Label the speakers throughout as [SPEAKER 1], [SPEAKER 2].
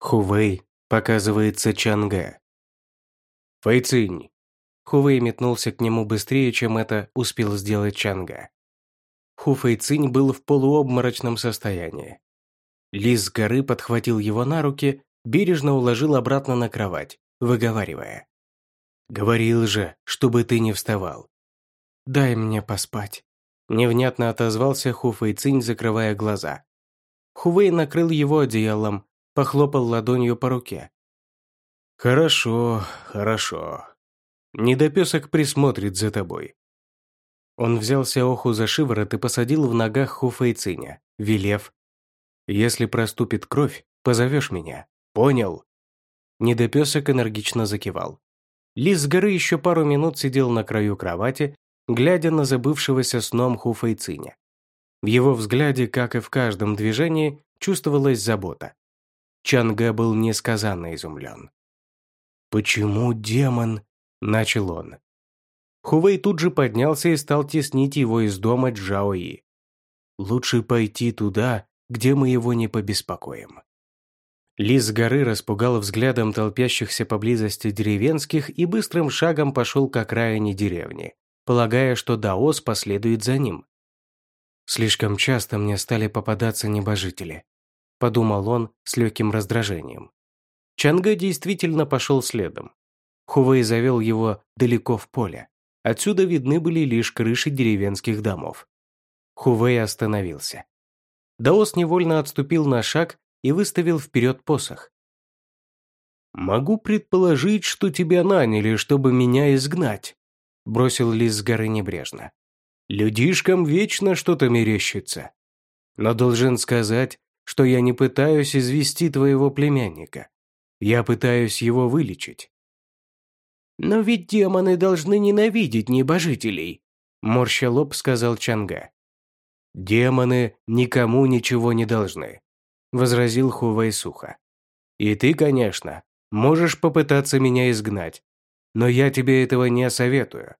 [SPEAKER 1] Хувей показывается Чанге. Фэйцинь. Хувей метнулся к нему быстрее, чем это успел сделать Чанга. Ху Фэйцинь был в полуобморочном состоянии. Лис с горы подхватил его на руки, бережно уложил обратно на кровать, выговаривая. «Говорил же, чтобы ты не вставал». «Дай мне поспать», – невнятно отозвался Ху Фэйцинь, закрывая глаза. Хувей накрыл его одеялом, похлопал ладонью по руке. «Хорошо, хорошо. Недопесок присмотрит за тобой». Он взялся Оху за шиворот и посадил в ногах Хуфейциня, велев. «Если проступит кровь, позовешь меня. Понял?» Недопесок энергично закивал. Лис с горы еще пару минут сидел на краю кровати, глядя на забывшегося сном Хуфейциня. В его взгляде, как и в каждом движении, чувствовалась забота. Чанга был несказанно изумлен. «Почему демон?» – начал он. Хувей тут же поднялся и стал теснить его из дома Джаои. «Лучше пойти туда, где мы его не побеспокоим». Лис с горы распугал взглядом толпящихся поблизости деревенских и быстрым шагом пошел к окраине деревни, полагая, что Даос последует за ним. Слишком часто мне стали попадаться небожители подумал он с легким раздражением. Чанга действительно пошел следом. Хувей завел его далеко в поле. Отсюда видны были лишь крыши деревенских домов. Хувей остановился. Даос невольно отступил на шаг и выставил вперед посох. «Могу предположить, что тебя наняли, чтобы меня изгнать», бросил Лис с горы небрежно. «Людишкам вечно что-то мерещится. Но должен сказать, что я не пытаюсь извести твоего племянника. Я пытаюсь его вылечить». «Но ведь демоны должны ненавидеть небожителей», – морща лоб сказал Чанга. «Демоны никому ничего не должны», – возразил Хувей сухо. «И ты, конечно, можешь попытаться меня изгнать, но я тебе этого не советую.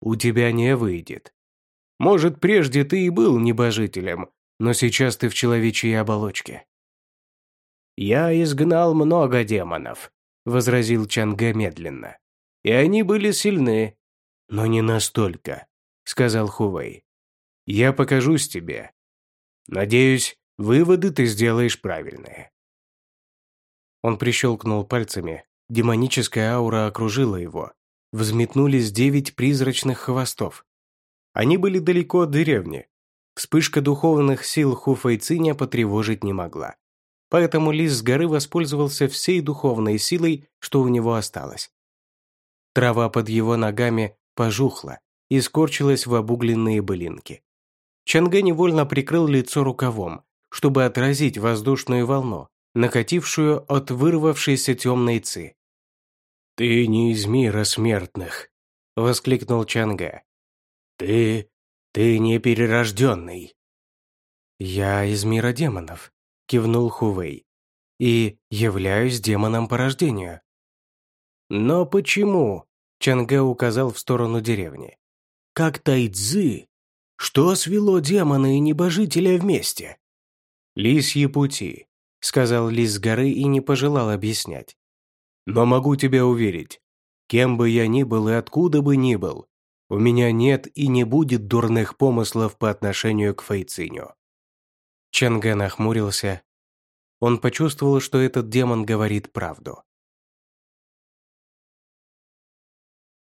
[SPEAKER 1] У тебя не выйдет. Может, прежде ты и был небожителем, но сейчас ты в человечьей оболочке». «Я изгнал много демонов», — возразил Чанге медленно. «И они были сильны, но не настолько», — сказал Хувей. «Я покажусь тебе. Надеюсь, выводы ты сделаешь правильные». Он прищелкнул пальцами, демоническая аура окружила его. Взметнулись девять призрачных хвостов. Они были далеко от деревни, Вспышка духовных сил Хуфайциня потревожить не могла. Поэтому лис с горы воспользовался всей духовной силой, что у него осталось. Трава под его ногами пожухла и скорчилась в обугленные былинки. Чангэ невольно прикрыл лицо рукавом, чтобы отразить воздушную волну, накатившую от вырвавшейся темной ци. «Ты не из мира смертных», — воскликнул Чанга. «Ты ты не перерожденный». «Я из мира демонов», – кивнул Хувей. «И являюсь демоном по рождению». «Но почему?» – Чанге указал в сторону деревни. «Как тайцзы? Что свело демона и небожителя вместе?» «Лисьи пути», – сказал лис с горы и не пожелал объяснять. «Но могу тебя уверить, кем бы я ни был и откуда бы ни был, у меня нет и не будет дурных помыслов по отношению к Фейциню». Ченге нахмурился. Он почувствовал, что этот демон говорит правду.